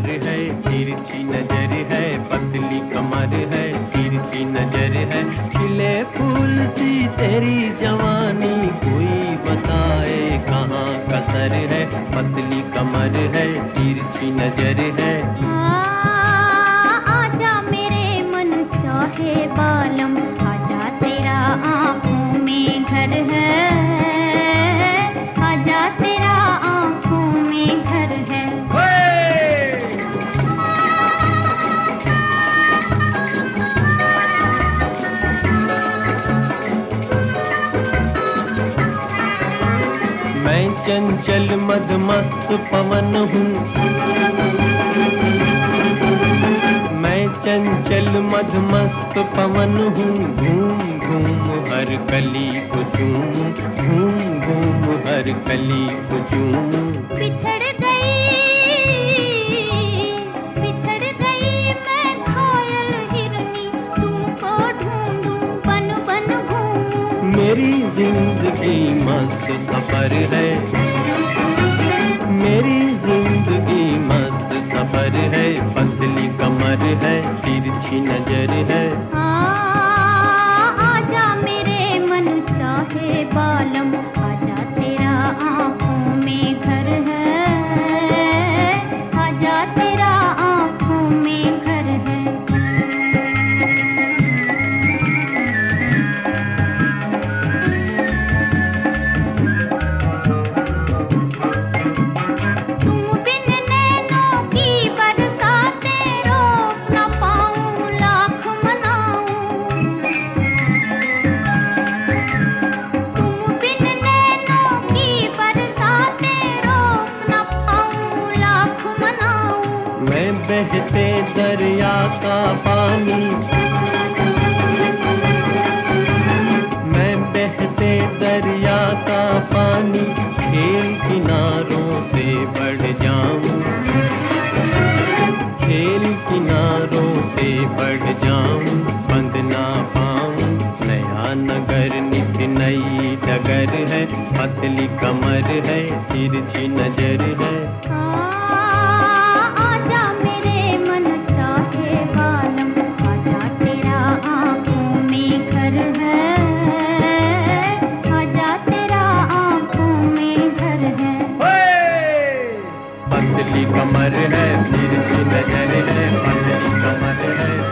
कमर है तिरछी नज़र है, पतली कमर है तिरछी नज़र है। खिले फूल सी तेरी जवानी, कोई बताए कहाँ कसर है। पतली कमर है तिरछी नज़र है। बालम, आजा तेरा आँखों में घर है। चंचल मदमस्त पवन हूँ। मैं चंचल मदमस्त पवन हूँ। घूम घूम हर कली को चूम, घूम घूम हर कली को चूम। मेरी ज़िंदगी मस्त सफ़र है। मेरी ज़िंदगी बहते दरिया का पानी। मैं बहते दरिया का पानी, खेल किनारों से बढ़ जाऊँ। खेल किनारों से बढ़ जाऊँ, बंद ना पाऊँ। नया नगर नित नई डगर है, पतली कमर है तिरछी नज़र की कमर है फिर भी नज़र है पतली कमर है।